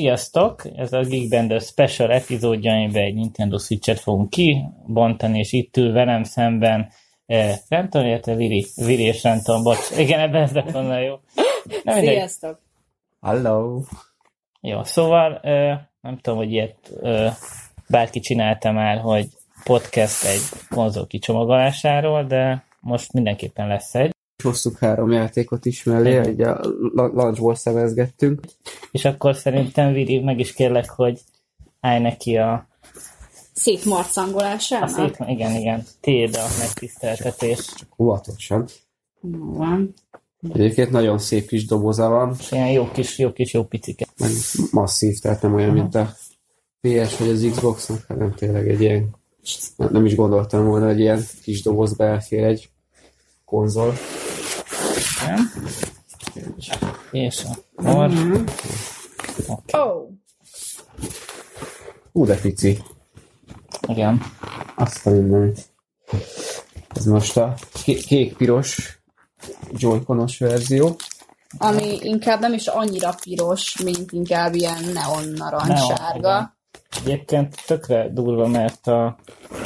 Sziasztok! Ez a Geek Bender special epizódja, amiben egy Nintendo Switch-et fogunk kibontani, és itt ül velem szemben eh, nem tudom, érte Viri, Viri és nem tudom, bocs. Igen, ebben ez lett volna jó. Nem. Sziasztok! Hello! Jó, szóval eh, nem tudom, hogy ilyet eh, bárki csinálta már, hogy podcast egy konzol kicsomagolásáról, de most mindenképpen lesz egy. Hoztuk három játékot is mellé, egy a launchból szemezgettünk. És akkor szerintem Viri, meg is kérlek, hogy állj neki a, Szép a szép, igen, igen, tiéd a megtiszteltetés. Óvatosan. Jó van. Egyébként nagyon szép kis doboza van, És ilyen jó kis, jó kis, jó picike. meg masszív, tehát nem olyan, mint a PS vagy az Xboxnak, hanem tényleg egy ilyen, nem is gondoltam volna, hogy ilyen kis dobozba elfér egy konzol. Nem? És akkor... Mhm. Oké, Ó, oh, Ú, de pici. igen. Azt a mindenit. Ez most a ké- kék-piros joy verzió. ami inkább nem is annyira piros, mint inkább ilyen neon narancssárga. Egyébként tökre durva, mert a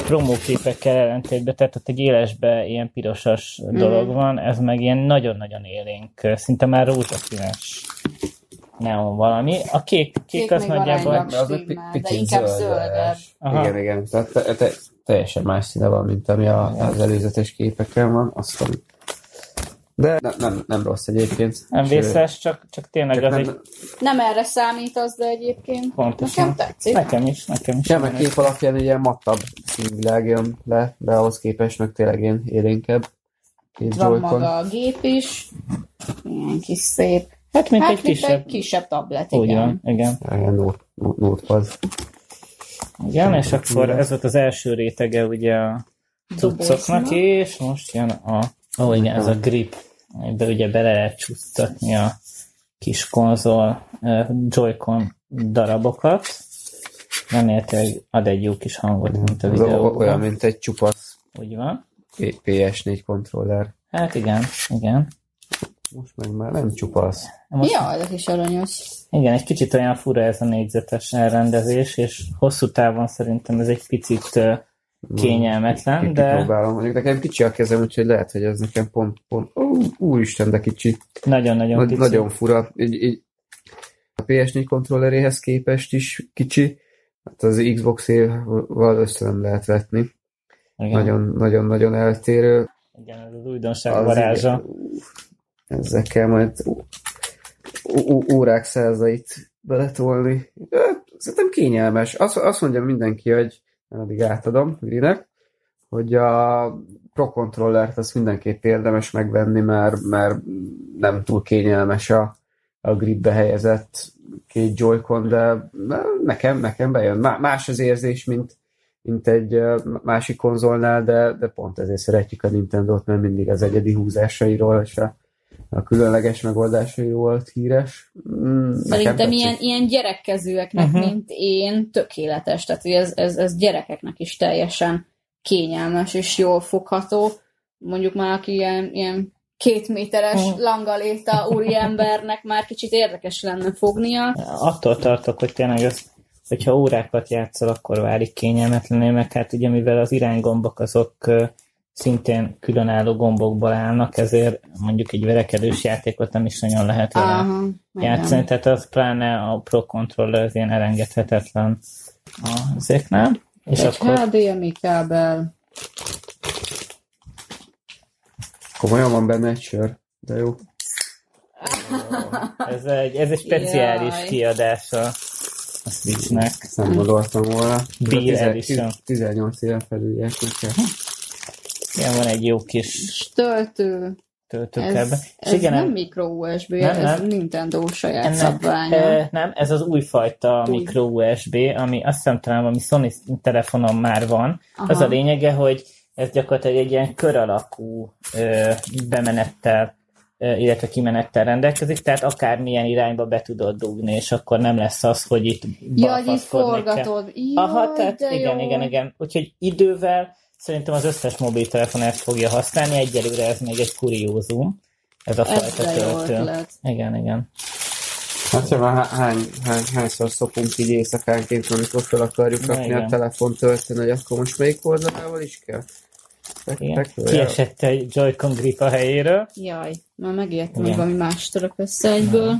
promóképekkel ellentétben, tehát ott egy élesbe ilyen pirosas dolog van, ez meg ilyen nagyon-nagyon élénk, szinte már rózsaszínes neon valami. A kék, kék, Kék az nagyjából... az egy de picit inkább zöldös. zöldebb. Igen, igen. Tehát te, te, teljesen más színe van, mint ami a, az előzetes képeken van. Azt. De ne, nem, nem rossz egyébként. Nem vészes, csak, csak tényleg csak az egy nem, Nem erre számít az, de egyébként pontosan. nekem tetszik. Nekem is, nekem is. nem, a kép alapján egy ilyen mattabb színvilág jön le, de ahhoz képest meg tényleg ilyen élénkebb. Két van Joy-Con. maga a gép is. Ilyen kis szép. Hát, mint Hát, egy mint kisebb. egy kisebb tablet, igen. van, igen. Note, notepad. Igen, és akkor ez volt az első rétege ugye a cuccoknak, és most jön a, ó igen, ez a grip, amiben ugye bele lehet csúsztatni a kis konzol uh, Joy-Con darabokat. Remélhetőleg ad egy jó kis hangot, mint a videóban. olyan, mint egy csupasz Úgy van. P- PS4 kontroller. Hát igen, igen. Most meg már nem csupasz. Most, Ja, ez a kis aranyos. Igen, egy kicsit olyan fura ez a négyzetes elrendezés, és hosszú távon szerintem ez egy picit uh, kényelmetlen, de Kipróbálom. Mondjuk nekem kicsi a kezem, úgyhogy lehet, hogy ez nekem pont, pont, ó, úristen, de kicsi. nagyon-nagyon Nagy, pici. nagyon fura. Így, így, a PS4 kontrolleréhez képest is kicsi. Hát az Xbox-éval össze nem lehet vetni. Igen. Nagyon, nagyon-nagyon eltérő. Igen, ez az újdonság Az varázsa. igen, kell majd órák százait beletolni. Szerintem kényelmes. Azt, azt mondja mindenki, hogy addig átadom Virinek, hogy a Pro Controllert azt mindenképp érdemes megvenni, mert, mert nem túl kényelmes a, a gripbe helyezett két Joy-Con, de nekem, nekem bejön. Má- Más az érzés, mint, mint egy másik konzolnál, de, de pont ezért szeretjük a Nintendo-t, mert mindig az egyedi húzásairól és a, a különleges megoldásairól volt híres. Mm, Szerintem ilyen, ilyen gyerekkezőeknek, Mhm. uh-huh. mint én, tökéletes. Tehát, hogy ez, ez, ez gyerekeknek is teljesen kényelmes és jól fogható. Mondjuk már, aki ilyen, ilyen két méteres Mhm. langaléta úriembernek már kicsit érdekes lenne fognia. Attól tartok, hogy tényleg ez, hogyha órákat játszol, akkor válik kényelmetlenül, meg hát ugye mivel az iránygombok azok szintén különálló gombokból állnak, ezért mondjuk egy verekedős játékot nem is nagyon lehet vele Aha, játszani, igen. tehát az pláne a Pro Controller az ilyen elengedhetetlen ezeknál. És Egy akkor HDMI kábel. Komolyan van benne egy sör, de jó. ez egy, ez egy speciális Jaj. kiadása a Switchnek. Ezt nem gondoltam volna. Beer Ez a Edition. 18 éven felülieknek kell. Igen, van egy jó kis töltő. töltőkebe. Ez, ez igen, nem micro USB, Nem, ez nem. Nintendo saját Ennek, szabványa. e, nem, ez az újfajta Új. micro USB, ami azt hiszem talán ami Sony telefonon már van. Aha. Az a lényege, hogy ez gyakorlatilag egy ilyen kör alakú ö, bemenettel, ö, illetve kimenettel rendelkezik, tehát akármilyen irányba be tudod dugni, és akkor nem lesz az, hogy itt Ja, hogy itt forgatod. Jaj, Aha, tehát igen, jó. igen, igen. Úgyhogy idővel szerintem az összes mobiltelefon ezt fogja használni, egyelőre ez még egy kuriózum, ez a Ez fajta jó töltő. Igen, igen. Hát ja, már hány, hány, hányszor szokunk így éjszakánként, amikor fel akarjuk rakni a telefon tölteni, hogy akkor most melyik oldalával is kell? Kiesett egy Joy-Con grip a helyéről. Jaj, már megijedtem, hogy valami más török össze egyből.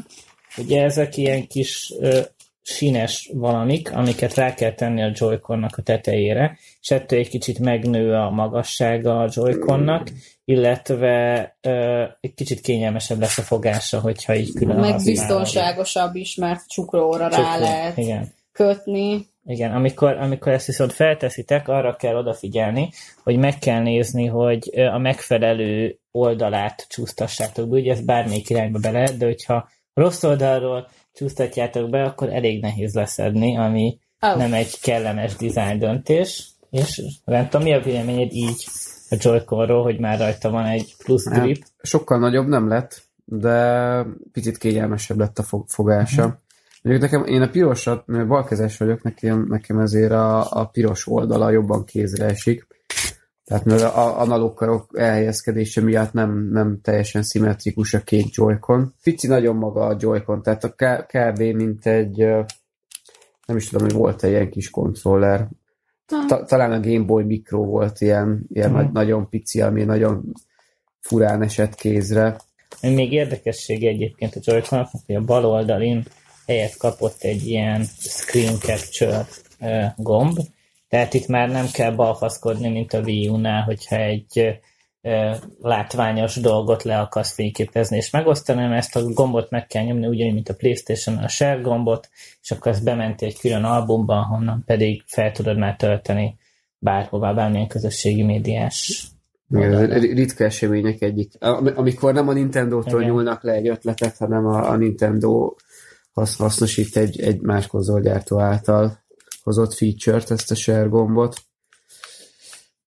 Ugye ezek ilyen kis ö, sínes valamik, amiket rá kell tenni a Joy-Connak a tetejére, és ettől egy kicsit megnő a magassága a Joy-Connak, illetve ö, egy kicsit kényelmesebb lesz a fogása, hogyha így külön Meg biztonságosabb is, mert csuklóra rá Cukró. lehet Igen. kötni. Igen, amikor, amikor ezt viszont felteszitek, arra kell odafigyelni, hogy meg kell nézni, hogy a megfelelő oldalát csúsztassátok be. Ugye ez bármelyik irányba be lehet, de hogyha rossz oldalról csúsztatjátok be, akkor elég nehéz leszedni, ami Oh. nem egy kellemes design döntés. És nem tudom, mi a véleményed így a Joy-Conról, hogy már rajta van egy plusz Hát, grip? Sokkal nagyobb nem lett, de picit kényelmesebb lett a fog- fogása. Mhm. Mondjuk nekem, én a pirosat, mert balkezes vagyok, nekem, nekem ezért a, a piros oldala jobban kézre esik. Tehát mert a analóg karok elhelyezkedése miatt nem, nem teljesen szimmetrikus a két Joy-Con. Pici nagyon maga a Joy-Con, tehát a K- kb. mint egy, nem is tudom, hogy volt egy ilyen kis kontroller. Ta, talán a Game Boy Micro volt ilyen, ilyen nagy, nagyon pici, ami nagyon furán esett kézre. Még érdekessége egyébként a joy hogy a bal oldalin helyet kapott egy ilyen screen capture gomb, tehát itt már nem kell balfaszkodni, mint a Wii U-nál, hogyha egy látványos dolgot le akarsz fényképezni és megosztani, hanem ezt a gombot meg kell nyomni, ugyanúgy, mint a Playstation a share gombot, és akkor ezt bementi egy külön albumba, honnan pedig fel tudod már tölteni bárhová, bármilyen közösségi médiás Igen, ez ritka események egyik. Am- Amikor nem a Nintendo-tól Igen. nyúlnak le egy ötletet, hanem a, a Nintendo hasz, hasznosít egy, egy más konzolgyártó által hozott feature-t, ezt a share gombot.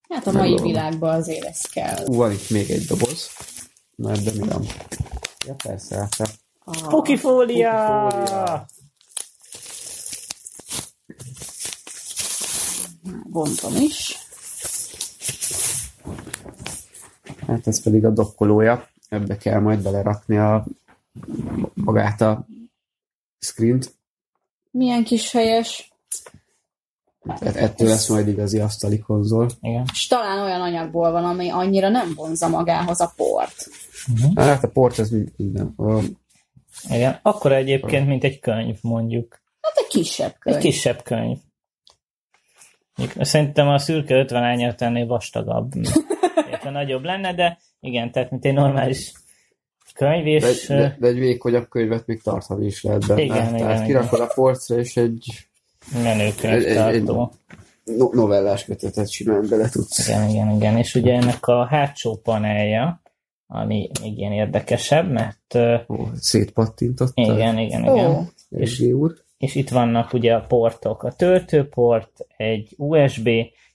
Hát a mai Megvan. világban azért ez kell. Van itt még egy doboz. Már de mi van? Ja, persze, hát A... Pokifólia! Pokifólia! Bontom is. hát ez pedig a dokkolója. Ebbe kell majd belerakni a magát a screen-t. Milyen kis helyes. Tehát ettől lesz majd igazi asztali konzol. Igen. És talán olyan anyagból van, ami annyira nem vonza magához a port. Hát a port ez mind- minden. Igen. Akkor egyébként, mint egy könyv, mondjuk. Hát egy kisebb könyv. Egy kisebb könyv. Szerintem a szürke 50 ányat ennél vastagabb. Illetve nagyobb lenne, de igen, tehát mint egy normális könyv, De, és de, de egy vékonyabb könyvet még tartani is lehet benne. Igen, Tehát igen, kirakod a polcra, és egy menő egy- egy- könyvtartó. no- novellás kötetet simán bele tudsz. Igen, igen, igen. És ugye ennek a hátsó panelja, ami még ilyen érdekesebb, mert Ó, szétpattintott. igen, igen, igen. Ó, És úr. és itt vannak ugye a portok, a töltőport, egy USB,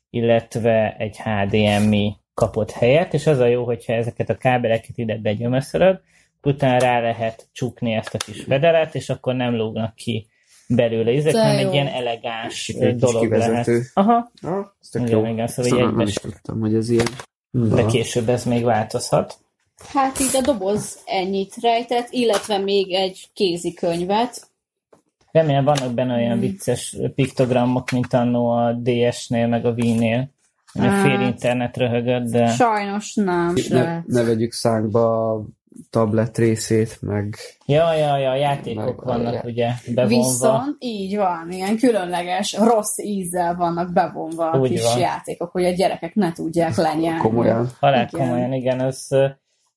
illetve egy HDMI kapott helyet, és az a jó, hogyha ezeket a kábeleket ide begyömöszöröd, utána rá lehet csukni ezt a kis fedelet, és akkor nem lógnak ki belőle De hanem egy ilyen elegáns Egy kis dolog lehet. Aha, Ah, ez tök Igen, jó. igen, szóval így nem is tudtam, hogy ez ilyen. Na, de később ez még változhat. Hát így a doboz ennyit rejtett, illetve még egy kézikönyvet. Remélem vannak benne olyan Hmm. vicces piktogramok, mint annó a DS-nél, meg a. Ami a fél Hát. internet röhögött, de... Sajnos nem. ne, ne vegyük szánkba a tablet részét, meg Ja, ja, ja, játékok Meg- vannak ja. ugye bevonva. Viszont így van, ilyen különleges, rossz ízzel vannak bevonva a Úgy kis van. játékok, hogy a gyerekek ne tudják lenyelni. komolyan. Halál Igen. komolyan, igen. Ez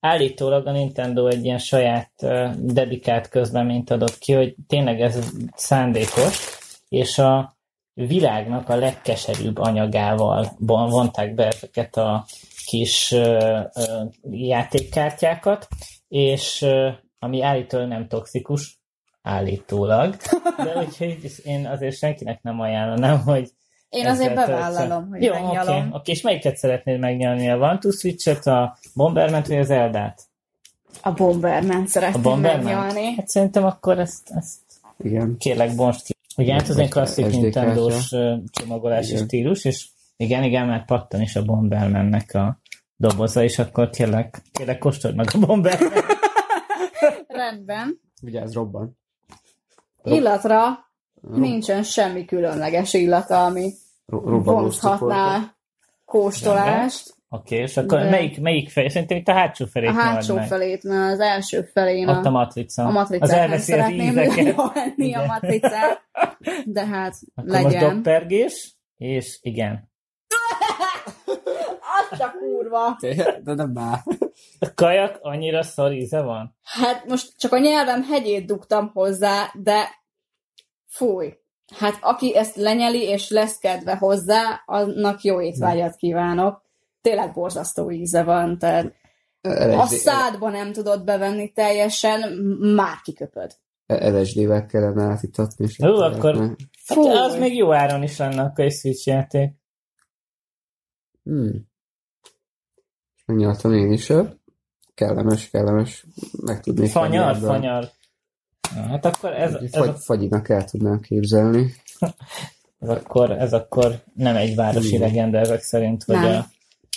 állítólag a Nintendo egy ilyen saját dedikált közleményt adott ki, hogy tényleg ez szándékos, és a világnak a legkeserűbb anyagával vonták be ezeket a kis játékkártyákat, és ami állítólag nem toxikus, állítólag, de úgyhogy én azért senkinek nem ajánlanám, hogy Én azért bevállalom, hogy Jó, oké, megnyalom. oké, és melyiket szeretnéd megnyalni? A One to Switch-et, a Bomberman-t vagy az Eldát? A Bomberman A szeretném Bomberman? megnyalni. Hát szerintem akkor ezt, ezt Igen. kérlek bonst ki. Ugye hát az egy klasszik csomagolási Igen. stílus, és igen, igen, mert pattan is a Bombermannek a doboza, és akkor kérlek, kérlek kóstold meg a Bomberman. Rendben. Vigyázz, robban. Illatra nincsen semmi különleges illata, ami vonzhatná kóstolást. Oké, okay, és akkor De- melyik, melyik felé? Szerintem itt a hátsó felét A hátsó meg. felét, mert az első felén Ott a a, matrica. a az matricát nem elveszi az ízeket. a matricát, de hát Akkor most legyen. doppergés, és igen. Azt a kurva! De nem már. A kajak annyira szar íze van? Hát most csak a nyelvem hegyét dugtam hozzá, de fúj. Hát aki ezt lenyeli és lesz kedve hozzá, annak jó étvágyat kívánok. Tényleg borzasztó íze van, tehát a szádba nem tudod bevenni teljesen, már kiköpöd. LSD-vel kellene átítatni. Jó, akkor- Hát az még jó áron is lenne akkor egy Switch játék. Hmm. Megnyaltam én is. Kellemes, kellemes. Meg tudnék Fanyar, fanyar. Na, Hát akkor ez, ez, Fagy, fagyinak el tudnám képzelni. ez, akkor, ez akkor nem egy városi Igen. legenda ezek szerint, hogy Nem. a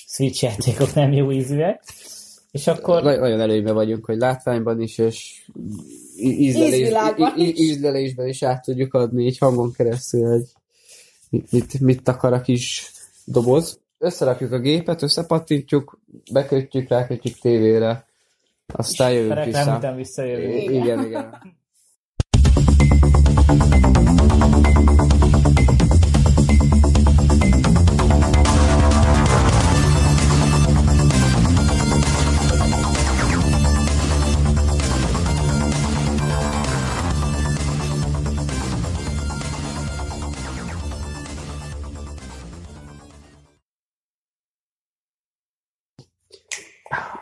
Switch játékok nem jó ízűek. És akkor Nagy- Nagyon előnyben vagyunk, hogy látványban is, és ízlelés, is. ízlelésben is át tudjuk adni így hangon keresztül, hogy mit, mit, mit akar a kis doboz. Összerakjuk a gépet, összepattintjuk, bekötjük, rákötjük tévére, aztán jövünk vissza. után visszajövünk. I- igen, igen.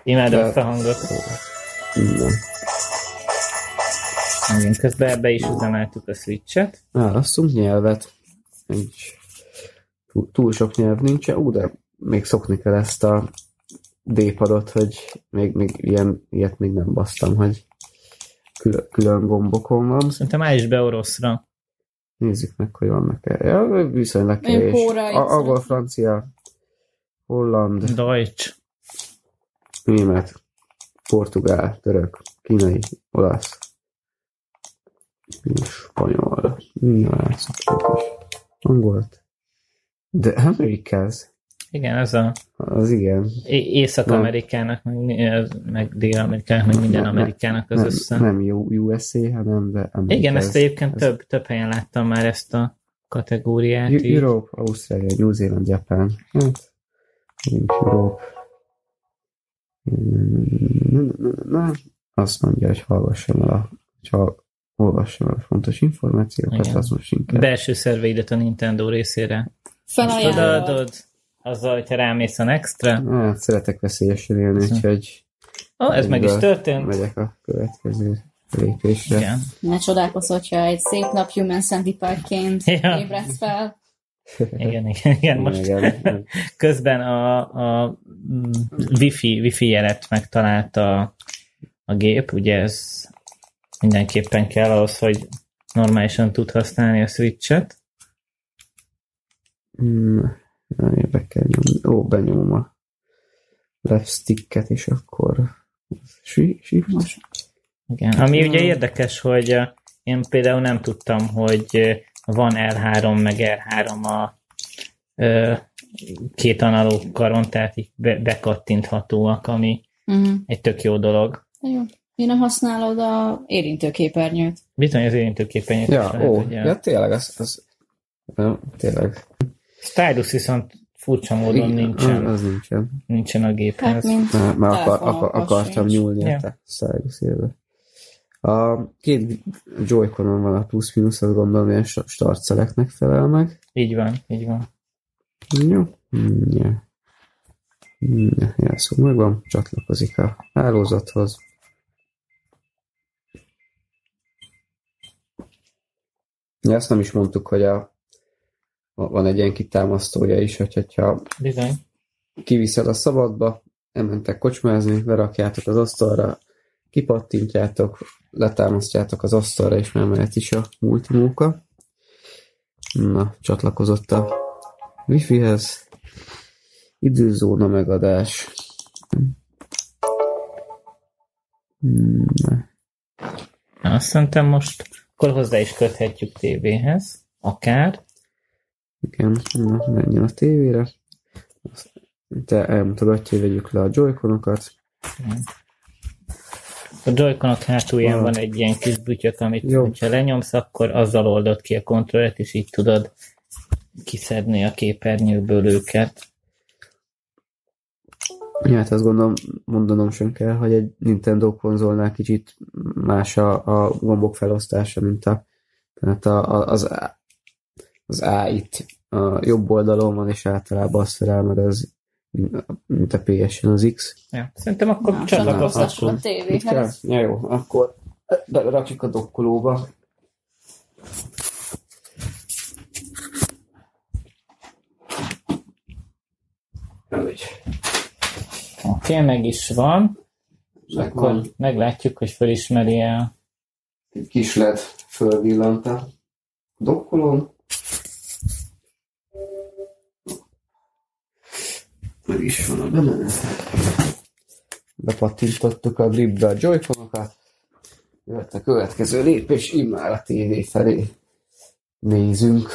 Imádom ezt a hangot. Igen. Igen, közben be is üzemeltük a Switch-et. Válasszunk nyelvet. Nincs. Túl, túl sok nyelv nincs. Ú, de még szokni kell ezt a D-padot, hogy még, még ilyen, ilyet még nem basztam, hogy külön, külön gombokon van. Szerintem állj is be oroszra. Nézzük meg, hogy vannak -e. Ja, viszonylag kevés. Angol, francia, holland, Deutsch. Német, portugál, török, kínai, olasz, spanyol. Minden látszik. Angolt. De Amerikáz. Igen, ez a Az igen. Észak-Amerikának, meg, meg Dél-Amerikának, meg minden Nem, Amerikának az nem, össze. Nem U- USA, hanem de Amerikáz. Igen, ezt egyébként Ez- több, több helyen láttam már ezt a kategóriát. Europe, Ausztrália, New Zealand, Japán. Hát, Mm, Nem, azt mondja, hogy hallgassam el a, ha olvassam el a fontos információkat, Igen. az most inkább. Belső szerveidet a Nintendo részére. Felajánlod. azzal, hogyha rámész a Nextra. Hát, szeretek veszélyesen élni, Hm. úgyhogy Ó, ez meg is történt. megyek a következő lépésre. Igen. Ne csodálkozz, hogyha egy szép nap Human Centipede-ként Ja. ébredsz fel. Igen, igen, igen. Most Igen, közben a, a wifi, wifi jelet megtalálta a gép, ugye ez mindenképpen kell ahhoz, hogy normálisan tud használni a switchet. Mm, be kell nyomni. Ó, benyomom a left sticket, és akkor shift. Igen. Ami ugye érdekes, hogy eh, én például nem tudtam, hogy eh, van L3 meg R3 a ö, két analóg karon, tehát így be, bekattinthatóak, ami Uh-huh. egy tök jó dolog. Jó. Mi nem használod a érintőképernyőt? Bizony az érintőképenyőt Ja, is lehet, ó, a- ja, tényleg, az, az nem, tényleg. Stylus viszont furcsa módon nincsen, Az nincsen. nincsen a Hát, géphez. mint Mert, mert akar, akar, akartam sincs. nyúlni Ja. a Stylus élve. A két joy van a plusz-minusz, azt gondolom, ilyen sta- start selectnek felel meg. Így van, így van. Jó. Ja, jelszó megvan, csatlakozik a hálózathoz. Ja, ezt nem is mondtuk, hogy a, van egy ilyen kitámasztója is, hogy, hogyha Bizony. kiviszed a szabadba, elmentek kocsmázni, berakjátok az asztalra, kipattintjátok, letámasztjátok az asztalra, és már mehet is a multimóka. Na, csatlakozott a Wi-Fi-hez. Időzóna megadás. Hmm, Azt szerintem most akkor hozzá is köthetjük tévéhez, akár. Igen, na, menjen a tévére. Te elmutogatja, hogy vegyük le a joyconokat. A joyconok hátulján van egy ilyen kis bütyök, amit Jó. ha lenyomsz, akkor azzal oldod ki a kontrollet, és így tudod kiszedni a képernyőből őket. Ja, hát azt gondolom, mondanom sem kell, hogy egy Nintendo konzolnál kicsit más a, a gombok felosztása, mint a, tehát a, a, az, A- az A itt a jobb oldalon van, és általában azt felel meg az, mint a PS-en az X. Ja, szerintem akkor Na, csatlakozhatunk. csatlakozhassuk a tévéhez. Ja, jó, akkor rakjuk a dokkolóba. Úgy. Oké, okay, meg is van. És Meg akkor meglátjuk, hogy felismeri el. Egy kis led fölvillant a dokkolón. Meg is van a bemenet. Bepattintottuk a gripbe a joyconokat. Jött a következő lépés, immár a tévé felé nézünk.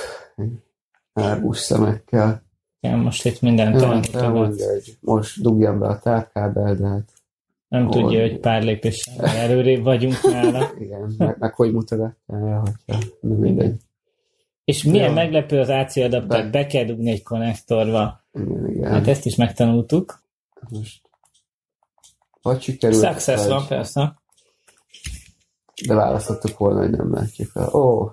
Árgus szemekkel. Igen, most itt mindent Ja, elmutogat. elmondja, hogy most dugjam be a távkábel, de hát Nem Hol? tudja, hogy pár lépéssel előrébb vagyunk nála. igen, meg, meg hogy mutogatja, hogyha nem mindegy. És milyen Ja. meglepő az AC adapter, Be- be kell dugni egy konnektorba. Igen, igen. Hát ezt is megtanultuk. most vagy sikerült, Success vagy, van, persze. de választottuk volna, hogy nem látjuk. Ó,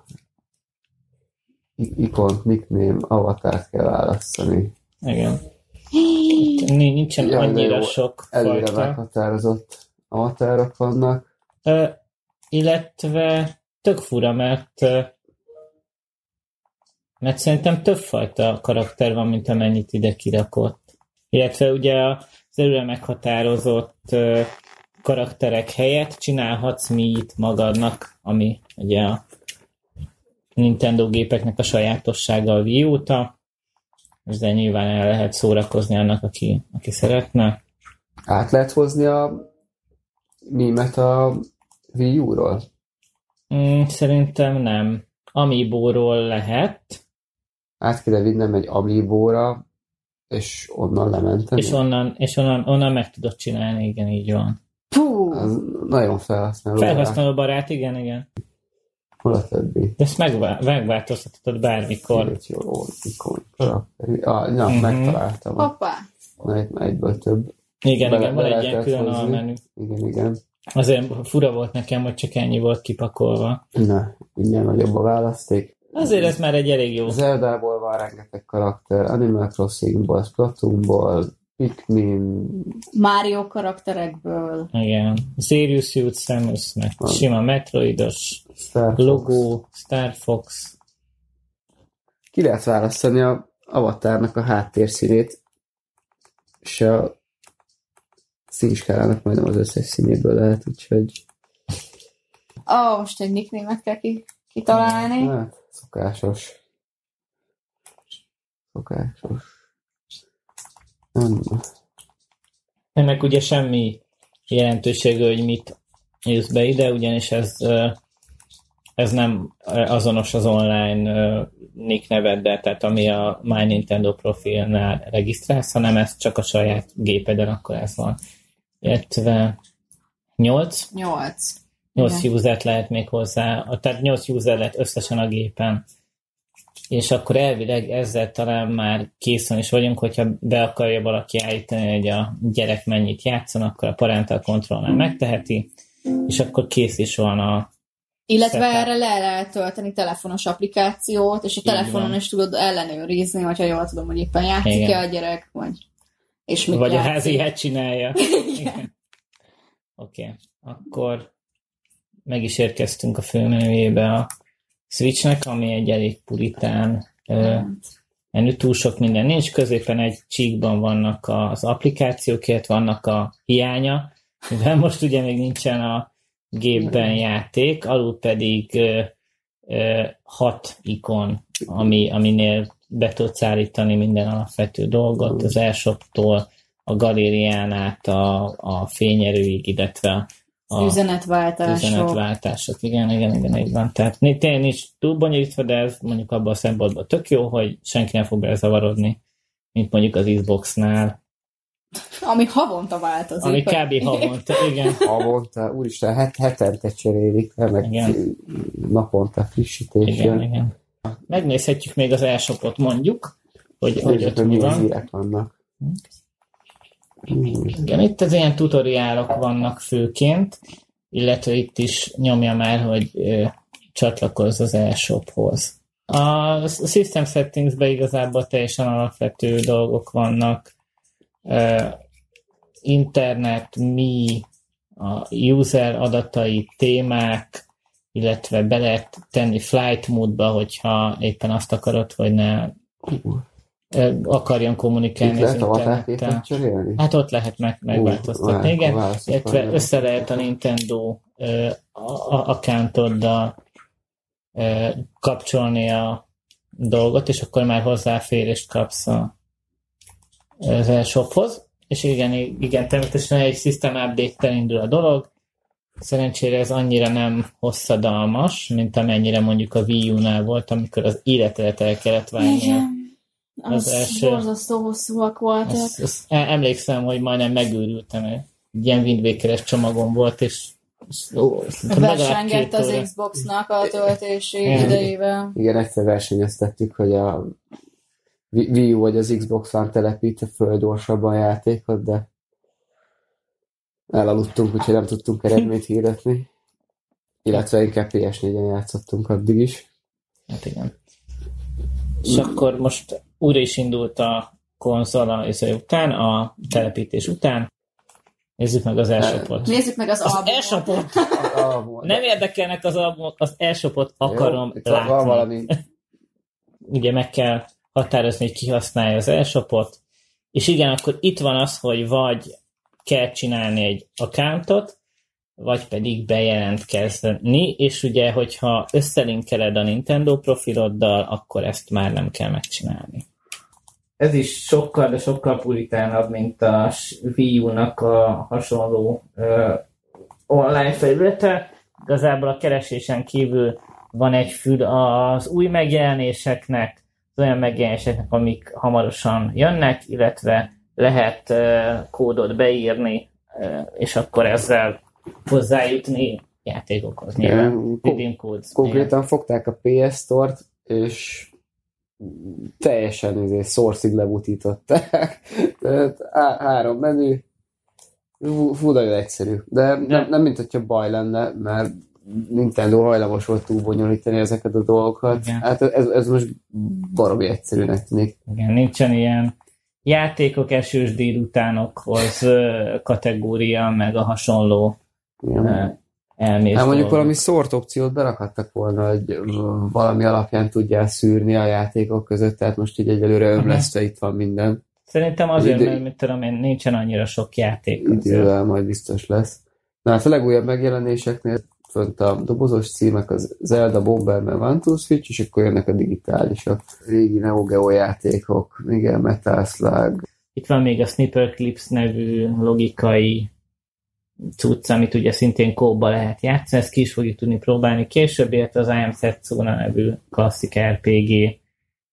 ikont, nickname, avatárt kell választani. Igen. Nincs- Nincsen Jaj, annyira jó. sok Előre fajta. meghatározott avatárok vannak. Ö, illetve tök fura, mert mert szerintem több fajta karakter van, mint amennyit ide kirakott. Illetve ugye az előre meghatározott karakterek helyett csinálhatsz mi-t magadnak, ami ugye a Nintendo gépeknek a sajátossága a Wii óta, de nyilván el lehet szórakozni annak, aki, aki szeretne. Át lehet hozni a mímet a Wii U-ról? Mm, szerintem nem. Amiibo-ról lehet, Át kéne vinnem egy Amiibo-ra, és onnan lementeni? és onnan, és onnan, onnan meg tudod csinálni, igen, így van. Puh, Az nagyon felhasználó. Felhasználó barát, igen, igen. Hol a többi? De ezt megvá- megváltoztatod bármikor. Icon. Karakter. Ah, na, Mhm. megtaláltam. hoppá. Na, itt már egyből több. Igen, Bele- igen, van egy ilyen külön almenü. Igen, igen. Azért fura volt nekem, hogy csak ennyi volt kipakolva. Na, mindjárt nagyobb a választék. Azért ez már egy elég jó. Zeldából van rengeteg karakter, Animal Crossingból, Splatoonból, Pikmin, Mario karakterekből. Igen. Sirius Youth, Samus, meg Van. sima Metroidos, Star Fox. Logo, Star Fox. Ki lehet választani a avatárnak a háttérszínét, és a színskálának majdnem az összes színéből lehet, úgyhogy Ó, oh, most egy nickname-et kell ki, kitalálni. hát, szokásos. Szokásos. Ennek ugye semmi jelentősége, hogy mit jössz be ide, ugyanis ez, ez nem azonos az online nick neveddel, tehát ami a My Nintendo profilnál regisztrálsz, hanem ez csak a saját gépeden, akkor ez van. Illetve 8, Nyolc. 8 Igen. usert lehet még hozzá, tehát 8 user lehet összesen a gépen. És akkor elvileg ezzel talán már készen is vagyunk, hogyha be akarja valaki állítani, hogy a gyerek mennyit játszon, akkor a parental controlnál megteheti, és akkor kész is van a... Illetve Setup. erre le lehet tölteni telefonos applikációt, és a Így telefonon van. is tudod ellenőrizni, hogyha jól tudom, hogy éppen játszik-e a gyerek, vagy és mit vagy a játszik. házi csinálja. Igen. Oké, okay. akkor meg is érkeztünk a főmenüjébe a Switchnek, ami egy elég puritán menü, túl sok minden nincs, középen egy csíkban vannak az applikációk, illetve vannak a hiánya, mivel most ugye még nincsen a gépben játék, alul pedig ö, ö, hat ikon, ami, aminél be tudsz állítani minden alapvető dolgot, az elshoptól a galérián át a, a fényerőig, illetve a Üzenetváltások. üzenetváltások. Igen, igen, igen, így van. Tehát tényleg nincs túl bonyolítva, de ez mondjuk abban a szempontból tök jó, hogy senki nem fog belezavarodni, mint mondjuk az Xbox-nál, Ami havonta változik. ami kb. havonta, igen. Havonta, úristen, het, hetente cserélik, meg Igen. naponta frissítés Igen, igen. Megnézhetjük még az elsopot mondjuk, hogy, hogy ott mi van. vannak. Igen, itt az ilyen tutoriálok vannak főként, illetve itt is nyomja már, hogy csatlakozz az eShophoz. A System Settings-ben igazából teljesen alapvető dolgok vannak. Internet, mi, a user adatai, témák, illetve be lehet tenni flight módba, hogyha éppen azt akarod, hogy ne akarjon Itt kommunikálni az lehet avatárképet internettel. cserélni? Hát ott lehet meg, megváltoztatni, várj, igen. Illetve össze lehet a Nintendo a- accountoddal ö, kapcsolni a dolgot, és akkor már hozzáférést kapsz a, az e-shophoz. És igen, igen, természetesen egy system update indul a dolog. Szerencsére ez annyira nem hosszadalmas, mint amennyire mondjuk a Wii U-nál volt, amikor az életet el kellett vágni. Igen. Az, Az az első- borzasztó hosszúak voltak. Azt, azt emlékszem, hogy majdnem megőrültem, egy ilyen Wind Waker-es csomagom volt, és Versengett az. Xboxnak a töltési Igen. idejével. Igen, egyszer versenyeztettük, hogy a Wii Wii U vagy az Xbox One telepít föl gyorsabban a játékot, de elaludtunk, úgyhogy nem tudtunk eredményt hirdetni. Illetve inkább PS4-en játszottunk addig is. Hát igen. És akkor most újra is indult a konzol izé után, a telepítés után. Nézzük meg az elsopot. Nézzük meg az, Az albumot. elsopot! Nem érdekelnek az albumok, az elsopot akarom Jó, itt Van látni. valami ugye meg kell határozni, hogy ki használja az elsopot, és igen, akkor itt van az, hogy vagy kell csinálni egy accountot, vagy pedig bejelentkezni, és ugye, hogyha összelinkeled a Nintendo profiloddal, akkor ezt már nem kell megcsinálni. Ez is sokkal, de sokkal puritánabb, mint a Wii U-nak a hasonló uh, online felülete. Igazából a keresésen kívül van egy fül az új megjelenéseknek, az olyan megjelenéseknek, amik hamarosan jönnek, illetve lehet uh, kódot beírni, uh, és akkor ezzel hozzájutni játékokhoz nyilván. Ko- codes. Konkrétan fogták a PS Store-t, és teljesen izé, sourcig lebutították. Tehát há- három menü, Fú, nagyon egyszerű. De nem, nem mint hogyha baj lenne, mert Nintendo hajlamos volt túl bonyolítani ezeket a dolgokat. Igen. Hát ez, ez most baromi egyszerűnek tűnik. Igen, nincsen ilyen játékok esős délutánokhoz kategória, meg a hasonló Ö, elmész Hát mondjuk valami szort opciót berakhattak volna, hogy valami alapján tudjál szűrni a játékok között, tehát most így egyelőre ömlesztve itt van minden. Szerintem azért, Idő- mert mit tudom én, nincsen annyira sok játék. Idővel majd biztos lesz. Na hát a legújabb megjelenéseknél fönt a dobozos címek az Zelda Bomberman Two Switch, és akkor jönnek a digitálisok. Régi Neo Geo játékok, igen, Metal Slug, Itt van még a Snipper Clips nevű logikai cucc, amit ugye szintén kóba lehet játszani, ezt ki is fogjuk tudni próbálni később, illetve az I Am Setsuna nevű klasszik RPG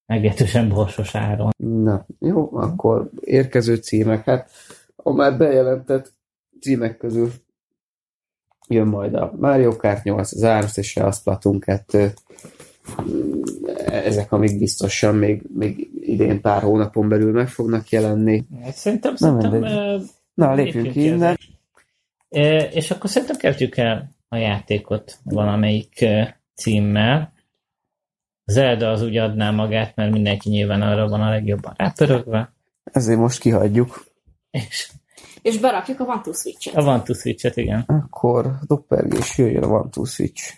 meglehetősen borsos áron. Na, jó, akkor érkező címek. Hát a már bejelentett címek közül jön majd a Mario Kart 8, az Arms és a Splatoon 2. Mm, Ezek, amik biztosan még, még idén pár hónapon belül meg fognak jelenni. Szerintem, Na, szerintem Na, lépjünk ki innen. Ö, És akkor szerintem kezdjük el a játékot valamelyik címmel. Zelda az úgy adná magát, mert mindenki nyilván arra van a legjobban rápörögve, Ezért most kihagyjuk. és És berakjuk a One Two Switch-et. a One to Switch-et, igen. Akkor doppergés jöjjön a One Two Switch.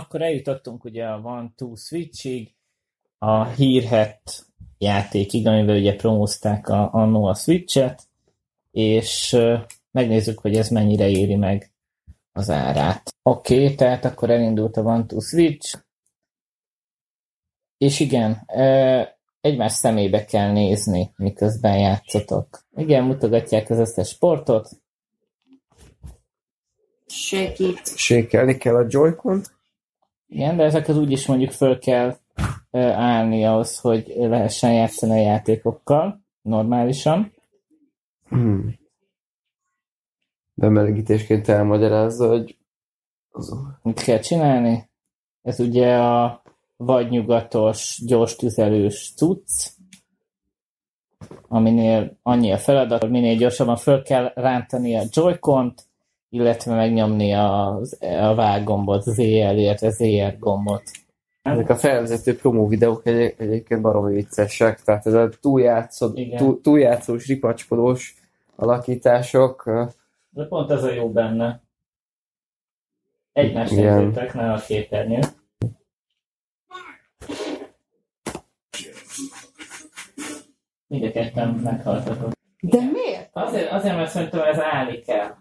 Akkor eljutottunk ugye a One Two Switchig, a hírhet játékig, amivel ugye promózták a, annó a Switchet, és megnézzük, hogy ez mennyire éri meg az árát. Oké, okay, tehát akkor elindult a One to Switch. És igen, egymás szemébe kell nézni, miközben játszotok. Igen, mutogatják az összes sportot. Segít. Sékelni kell a joy Igen, de ezeket úgy is mondjuk föl kell állni ahhoz, hogy lehessen játszani a játékokkal normálisan. Hmm. De melegítésként elmagyarázza, hogy az... mit kell csinálni? Ez ugye a vadnyugatos, gyors tüzelős cucc, aminél annyi a feladat, hogy minél gyorsabban föl kell rántani a joy illetve megnyomni a, a vággombot, ZL, illetve ZR gombot. Ezek a felvezető promó videók egy, egyébként baromi viccesek, tehát ez a túljátszó, túl, túljátszós, ripacskolós alakítások. De pont ez a jó benne. Egymást nézzétek, ne a képernyőt. Mind a ketten meghaltatok. De miért? Azért, azért mert szerintem ez állni kell.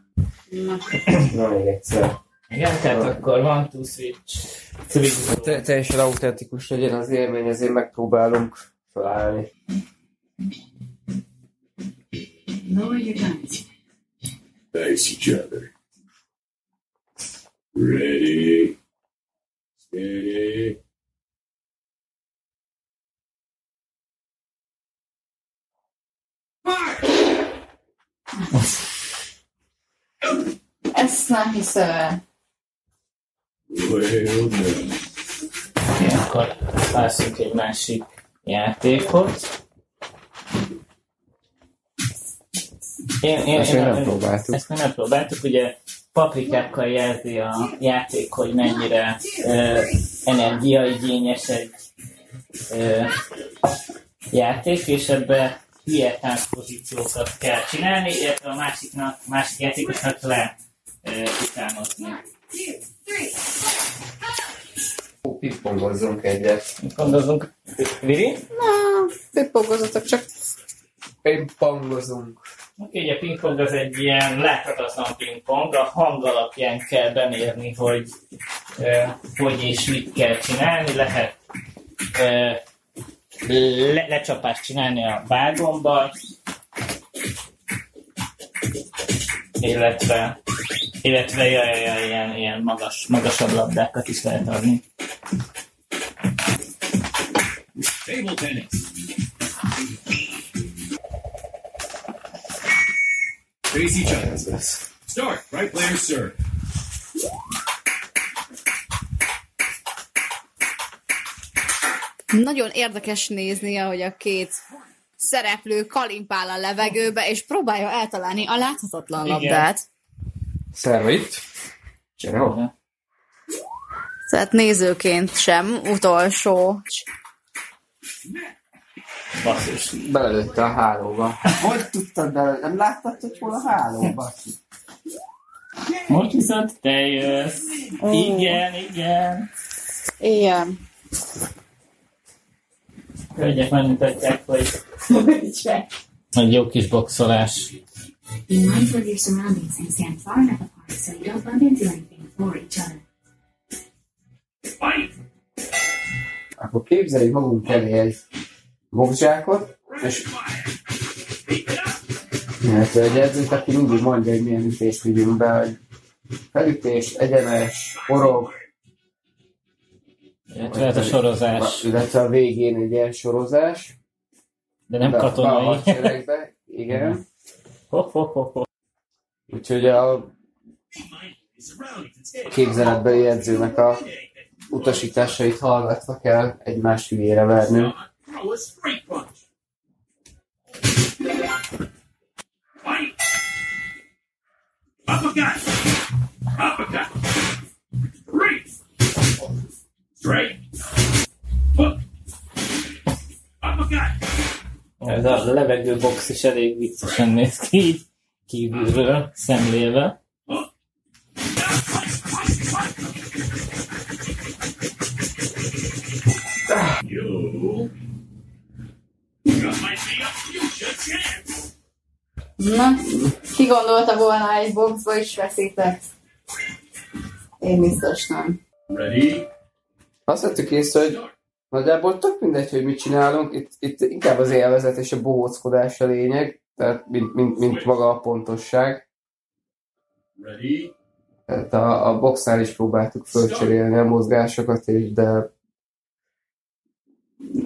Na, még egyszer. Igen, tehát akkor van to switch. switch. Te, teljesen autentikus legyen az élmény, ezért megpróbálunk felállni. Lower your guns. Face each other. Ready. Steady. Ezt nem hiszem Okay, akkor lássunk egy másik játékot. Én, én, ezt én nem próbáltuk. Ezt nem próbáltuk, ugye paprikákkal jelzi a játék, hogy mennyire energiaigényes egy uh, játék, és ebbe hülye pozíciókat kell csinálni, illetve a másiknak, másik játékosnak le uh, utánozni. Ó, pingpongozzunk egyet. Pingpongozzunk. Viri? Na, pingpongozatok csak. Pingpongozunk. Oké, ugye a pingpong az egy ilyen láthatatlan pingpong, a hang alapján kell bemérni, hogy uh, hogy és mit kell csinálni. Lehet uh, le, lecsapást csinálni a vágomba, illetve illetve ja, ja, ja, ilyen, ilyen magas, magasabb labdákat is lehet adni. Table tennis. Face each other. Start. Right player serve. Nagyon érdekes nézni, ahogy a két szereplő kalimpál a levegőbe, és próbálja eltalálni a láthatatlan Igen. labdát. Szerva itt. Csere, Tehát nézőként sem, utolsó. Basszus. Belelőtte a hálóba. Hogy tudtad bele? Nem láttad, hogy hol a hálóba? Most viszont te jössz. Oh. Igen, igen. Igen. Hölgyek megmutatják, hogy hogy jó kis boxolás. Be mindful of your surroundings and stand far enough apart so you don't bump into anything or each other. Akkor képzeljük magunk elé egy boxzsákot, és mert egy edzőt, aki mindig mondja, hogy milyen ütést vigyünk be, hogy felütés, egyenes, forog, illetve a sorozás. Illetve a végén egy ilyen sorozás. De nem katonai. igen. Ho, ho, ho, ho. Úgyhogy a képzeletbeli edzőnek a utasításait hallgatva kell egymás hülyére verni. Uppercut! Uppercut! Uppercut! Ez a levegő box is elég viccesen néz ki így kívülről, szemléve. Na, ki gondolta volna egy boxba is veszített? Én biztos nem. Ready? Azt vettük észre, hogy nagyjából tök mindegy, hogy mit csinálunk, itt, itt inkább az élvezet és a bohóckodás a lényeg, tehát mint, mint, mint maga a pontosság. Ready? Tehát a, a boxnál is próbáltuk fölcserélni a mozgásokat, és de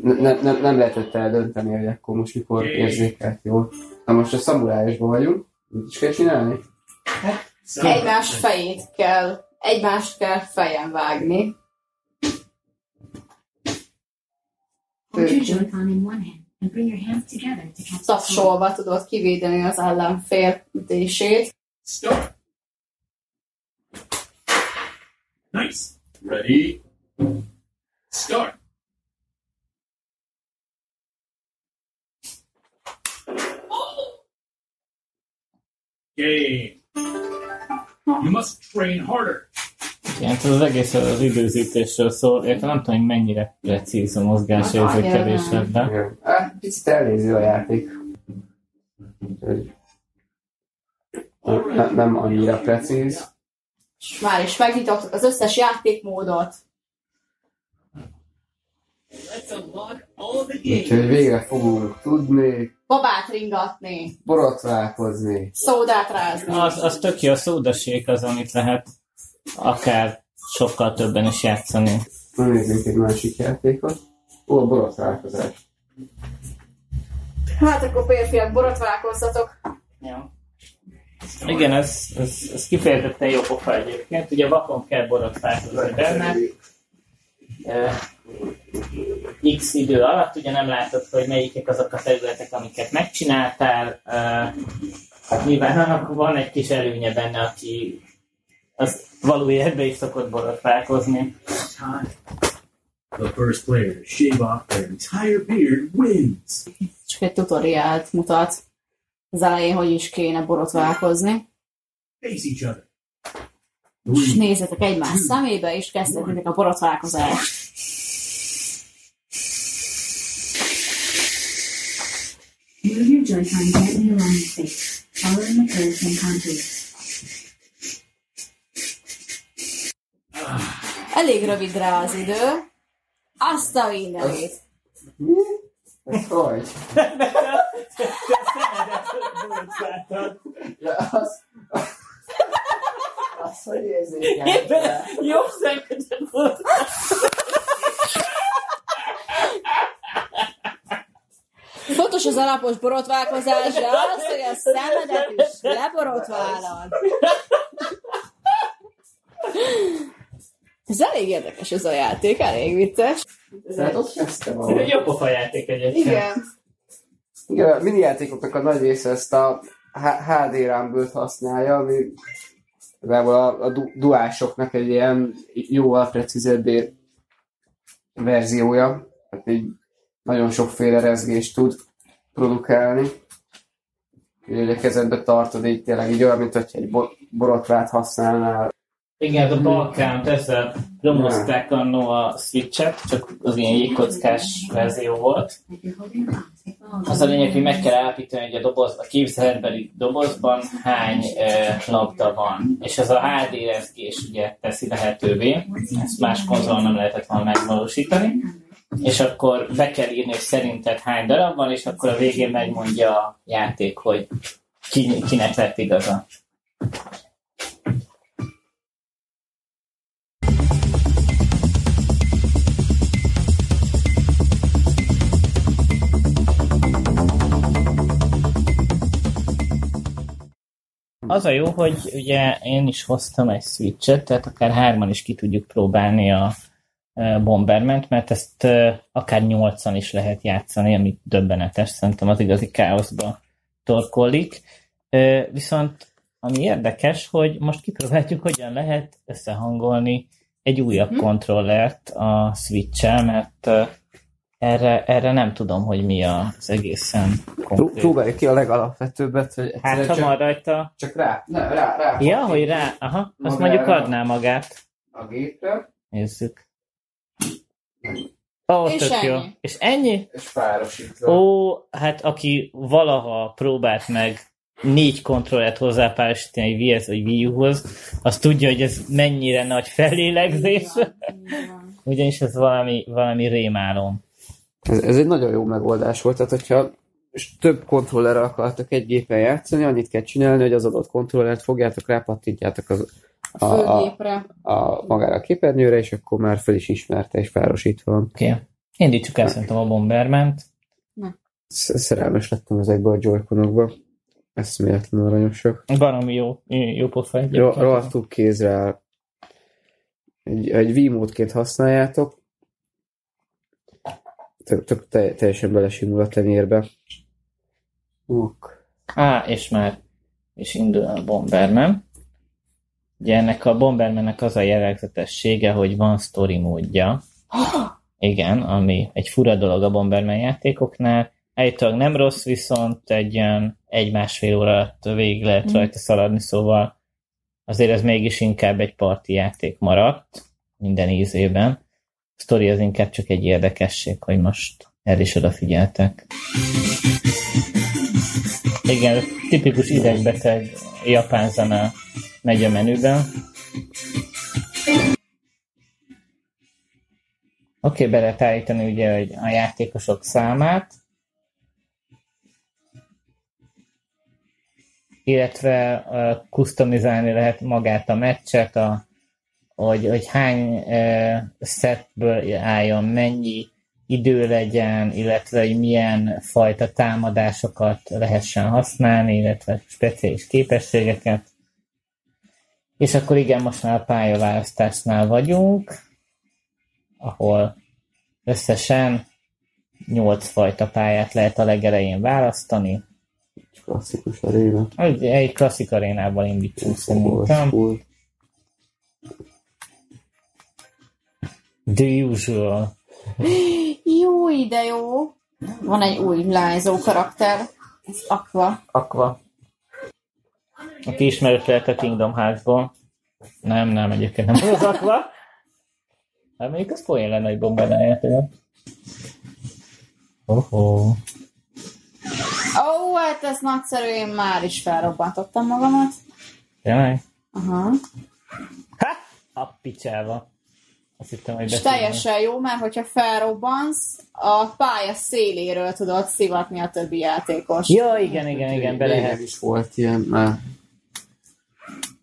ne, ne, nem lehetett eldönteni, hogy akkor most mikor érzékelt jól. Na most a szamurájosban vagyunk, mit is kell csinálni? Egymás fejét kell, egymást kell fejen vágni. Hold your Joy-Con in one hand and bring your hands together to catch the sword. Tapsolva tudod kivédeni az ellenfél ütését. Start. Nice. Ready? Start. Game. You must train harder. Igen, ez az egész az időzítésről szól. Értem, nem tudom, hogy mennyire precíz a mozgás érzékelés ebben. Igen. Ah, picit elnézi a játék. Ne, nem annyira precíz. És már is megnyitottuk az összes játékmódot. Úgyhogy végre fogunk tudni Babát ringatni, borotválkozni. szódát rázni. Az, az tök jó, a szódasék az, amit lehet akár sokkal többen is játszani. Na nézzünk egy másik játékot. Ó, a borotválkozás. Hát akkor férfiak, borotválkozzatok. Ja. Igen, ez, ez, ez kifejezetten jó pofa egyébként. Ugye vakon kell borotválkozni benne. Eh, X idő alatt, ugye nem látod, hogy melyikek azok a területek, amiket megcsináltál. Eh, Hát nyilván annak van egy kis előnye benne, aki az való életben is szokott borotválkozni. time. The first player to shave off their entire beard wins. Csak egy tutoriált mutat. Az elején, hogy is kéne borotválkozni. Face each other. És nézzetek egymás szemébe, és kezdhetek a borotválkozást. Move your Joy-Con gently along the face, following the curves and contours. Elég rövid rá az idő. Azt a mindenét. Mi? Ez hogy? Ja, az... Az, hogy érzékeltem. Jobb szemetet volt. Fontos az alapos borotválkozás, de az, hogy a szemedet is leborotválod. Ez elég érdekes ez a játék, elég vicces. Tehát ott kezdtem Ez egy ahol. jó pofa játék egyébként. Igen. Igen, a mini játékoknak a nagy része ezt a HD rumble használja, ami igazából a, a du- duásoknak egy ilyen jóval precízebbé verziója. Tehát így nagyon sokféle rezgést tud produkálni. Úgyhogy a kezedbe tartod így tényleg így olyan, mint hogyha egy bo- borotvát használnál. Igen, a Balkánt ezzel promozták annó a Switch-et, csak az ilyen jégkockás verzió volt. Az a lényeg, hogy meg kell állapítani, hogy a doboz, a képzeletbeli dobozban hány e, labda van. És ez a HD rezgés ugye teszi lehetővé, ezt más konzolon nem lehetett volna megvalósítani. És akkor be kell írni, hogy szerinted hány darab van, és akkor a végén megmondja a játék, hogy ki, kinek lett igaza. Az a jó, hogy ugye én is hoztam egy switchet, tehát akár hárman is ki tudjuk próbálni a e, Bomberment, mert ezt e, akár nyolcan is lehet játszani, ami döbbenetes, szerintem az igazi káoszba torkollik. E, Viszont ami érdekes, hogy most kipróbáljuk, hogyan lehet összehangolni egy újabb Mhm. kontrollert a switch mert erre, erre nem tudom, hogy mi az egészen konkrét. Próbálj ki a legalapvetőbbet, hogy Hát, ha csak, van rajta csak rá, ne, rá, rá Ja, hogy rá, aha, azt mondjuk adná magát. a gépre, Nézzük. Ó, És tök jó. ennyi. És ennyi? és párosítva. Ó, hát aki valaha próbált meg négy kontrollert hozzápárosítani egy Wii-hez vagy Wii U-hoz, az tudja, hogy ez mennyire nagy fellélegzés, Így van. ugyanis ez valami, valami rémálom. Ez, ez egy nagyon jó megoldás volt, tehát hogyha és több kontrollerrel akartak egy gépen játszani, annyit kell csinálni, hogy az adott kontrollert fogjátok, rápattintjátok az, a, a, Fölgépre. a, magára a képernyőre, és akkor már fel is ismerte, és párosítva van. Oké. Okay. Indítsuk el szerintem a Bomberment. Sz- Szerelmes lettem ezekbe a joyconokba. Eszméletlen aranyosak. Baromi jó, jó pofa egyébként. rohadtul kézre áll. Egy, egy V-módként használjátok. Tök, tök te, teljesen belesimul a tenyérbe. Ok. Á, és már és indul a Bomberman. Ugye ennek a Bombermannek az a jellegzetessége, hogy van story módja. Igen, ami egy fura dolog a Bomberman játékoknál. Állítólag nem rossz, viszont egy ilyen egy-másfél óra végig lehet rajta szaladni, szóval azért ez mégis inkább egy parti játék maradt minden ízében. Sztori az inkább csak egy érdekesség, hogy most erre is odafigyeltek. Igen, tipikus idegbeteg japán zene megy a menüben. Oké, okay, be lehet állítani ugye hogy a játékosok számát, illetve uh, customizálni lehet magát a meccset, a, hogy, hogy hány setből álljon, mennyi idő legyen, illetve hogy milyen fajta támadásokat lehessen használni, illetve speciális képességeket. És akkor igen, most már a pályaválasztásnál vagyunk, ahol összesen 8 fajta pályát lehet a legelején választani. Klasszikus aréna. Egy, egy klasszik arénával indítsunk szerintem. The usual. Jó, ide jó. Van egy új lányzó karakter. Ez Aqua. Aqua. Aki ismerős lehet a Kingdom Hearts-ból. Nem, nem, egyébként nem az Aqua. Hát mondjuk az poén lenne, hogy bombánál játékot. Oho. Ó, hát ez nagyszerű, én már is felrobbantottam magamat. Tényleg? Aha. Ha! A picsába. Azt hittem, hogy És teljesen jó, mert hogyha felrobbansz, a pálya széléről tudod szivatni a többi játékos. Ja, igen, igen, igen, be lehet. is volt ilyen már.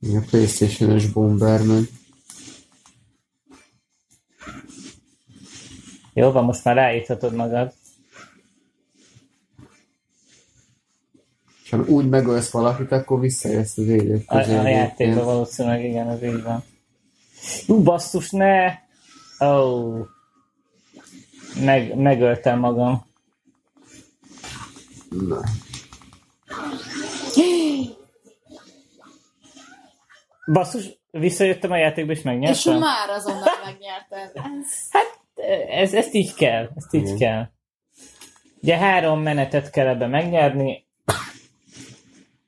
A Playstation-ös Bomberman. Jó van, most már ráírhatod magad. És ha úgy megölsz valakit, akkor visszajössz az élők A, a közelbe. játékban valószínűleg igen, az így van. Ú, basszus, ne! Ó. Oh. Meg, megöltem magam. Na. Basszus, visszajöttem a játékba és És megnyertem? már azonnal megnyerted. Hát, ez, ezt így kell, ezt így Mhm. kell. Ugye három menetet kell ebbe megnyerni.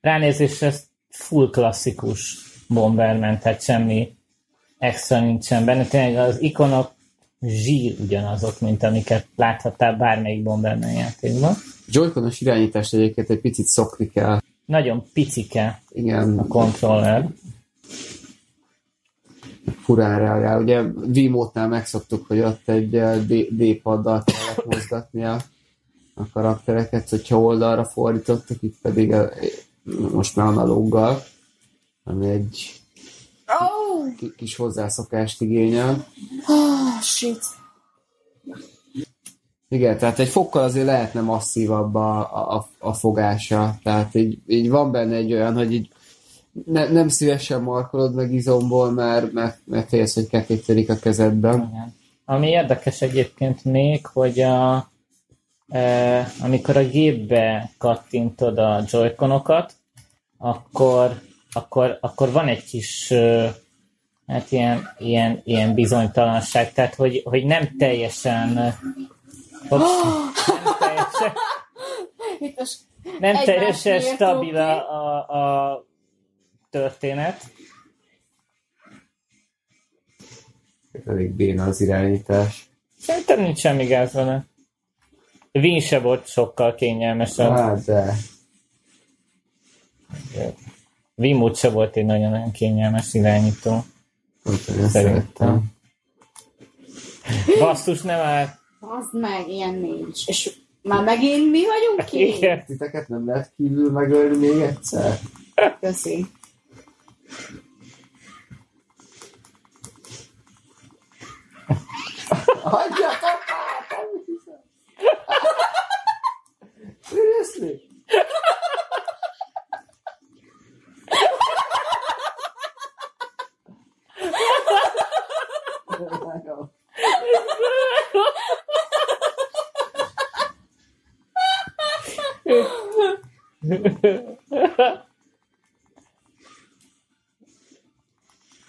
Ránézésre ez full klasszikus Bomberman, tehát semmi extra nincsen benne. Tényleg az ikonok zsír ugyanazok, mint amiket láthattál bármelyik Bomberman játékban. Joy-Conos irányítást egyébként egy picit szokni kell. Nagyon picike Igen, a controller. furán reagál. Ugye Vimótnál megszoktuk, hogy ott egy eh, D-paddal kellett mozgatni a, a karaktereket, hogyha oldalra fordítottak, itt pedig a, most már analóggal, ami egy Oh, ki- kis hozzászokást igényel. oh, shit. Igen, tehát egy fokkal azért lehetne masszívabb a, a, a fogása. Tehát így, így van benne egy olyan, hogy így ne, nem szívesen markolod meg izomból, mert, mert, mert félsz, hogy ketté a kezedben. Igen. Ami érdekes egyébként még, hogy a, e, amikor a gépbe kattintod a joyconokat, akkor, akkor, akkor van egy kis hát ilyen, ilyen, ilyen bizonytalanság, tehát hogy, hogy nem teljesen Hops, nem teljesen, nem teljesen stabil a, a, a történet. Elég béna az irányítás. Szerintem nincs semmi gáz vele. Win se volt sokkal kényelmesebb. Hát, de Wiimote se volt egy nagyon kényelmes irányító. Úgyhogy Szerintem. szerettem. Basszus, nem áll. Az meg, ilyen nincs. És már megint mi vagyunk ki? Igen. Titeket nem lehet kívül megölni még egyszer? Köszi. Hagyjatok már! Seriously?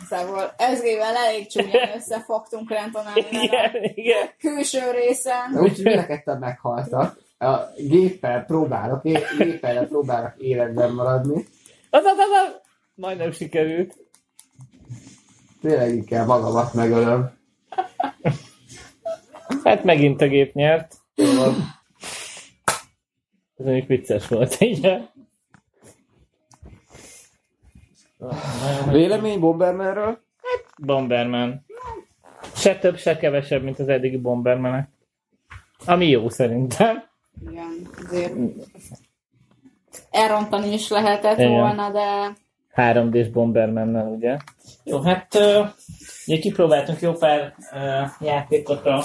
Szóval ezrével elég csúnyán összefogtunk Rentonálni Igen, igen. külső részen. Úgyhogy mind a ketten meghaltak. A géppel próbálok, é- géppel próbálok életben maradni. Az, az, az, az. Majdnem sikerült. Tényleg inkább magamat megölöm. Hát megint a gép nyert. Szóval- Ez mondjuk vicces volt, igen. Vélemény Bombermanről? Bomberman. Se több, se kevesebb, mint az eddigi Bombermanek. Ami jó szerintem. Igen, azért elrontani is lehetett Igen. volna, de 3D-s Bombermannel, ugye? Jó, hát uh, ugye kipróbáltunk jó pár uh, játékot a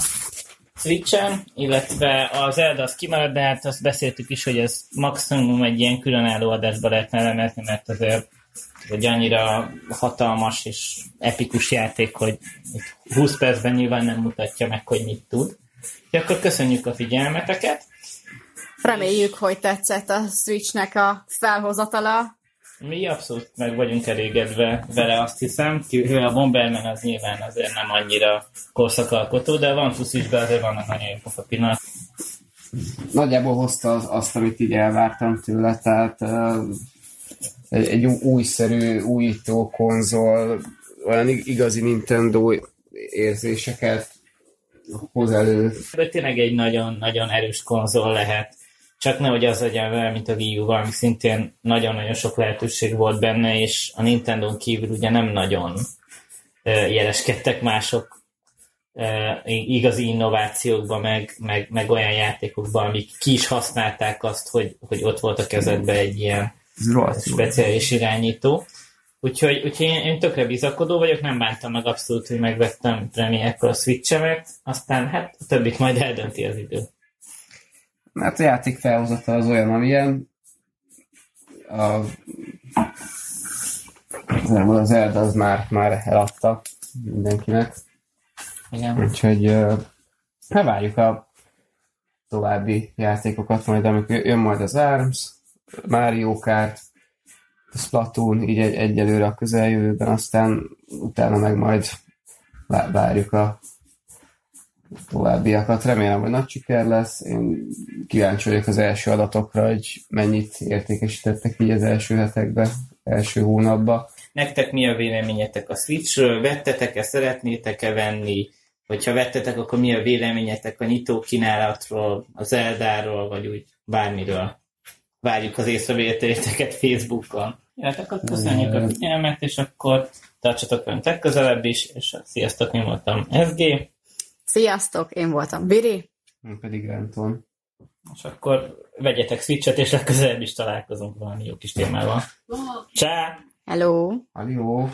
Switch-en, illetve az Zelda az kimaradt, de hát azt beszéltük is, hogy ez maximum egy ilyen különálló adásba lehetne elemezni, mert azért egy annyira hatalmas és epikus játék, hogy itt 20 percben nyilván nem mutatja meg, hogy mit tud. Úgyhogy akkor köszönjük a figyelmeteket. reméljük, hogy tetszett a Switchnek a felhozatala. Mi abszolút meg vagyunk elégedve vele, azt hiszem. Kivéve a Bomberman az nyilván azért nem annyira korszakalkotó, de van fuszisben azért vannak nagyon jó pillanat. Nagyjából hozta az, azt, amit így elvártam tőle, tehát uh, egy, egy újszerű, újító konzol, olyan ig- igazi Nintendo érzéseket hoz elő. De tényleg egy nagyon-nagyon erős konzol lehet. Csak nehogy az legyen vele, mint a Wii U, ami szintén nagyon-nagyon sok lehetőség volt benne, és a Nintendo kívül ugye nem nagyon jeleskedtek mások igazi innovációkba, meg, meg, meg olyan játékokba, amik ki is használták azt, hogy, hogy ott volt a kezedbe egy ilyen rohadt speciális irányító. Úgyhogy, úgyhogy én, én tökre bizakodó vagyok, nem bántam meg abszolút, hogy megvettem premierkor a Switch-emet, aztán hát a többit majd eldönti az idő. Hát a játék felhozata az olyan, amilyen a nem, az Zelda az már, már eladta mindenkinek. Igen. Úgyhogy hát várjuk a további játékokat majd, amikor jön majd az ARMS, Mario Kart, a Splatoon, így egy, egyelőre a közeljövőben, aztán utána meg majd vá- várjuk a továbbiakat. Remélem, hogy nagy siker lesz. Én kíváncsi vagyok az első adatokra, hogy mennyit értékesítettek így az első hetekben, első hónapban. Nektek mi a véleményetek a Switchről? Vettetek-e, szeretnétek-e venni? Hogyha vettetek, akkor mi a véleményetek a nyitó kínálatról, a Zeldáról, vagy úgy bármiről? Várjuk az észrevételéteket Facebookon. Ja, hát akkor köszönjük a figyelmet, és akkor tartsatok velünk legközelebb is, és sziasztok, én voltam SG, Sziasztok, én voltam Biri. Én pedig Renton. és akkor vegyetek Switchet, és legközelebb is találkozunk valami jó kis témával. Csá! Hello. Alió!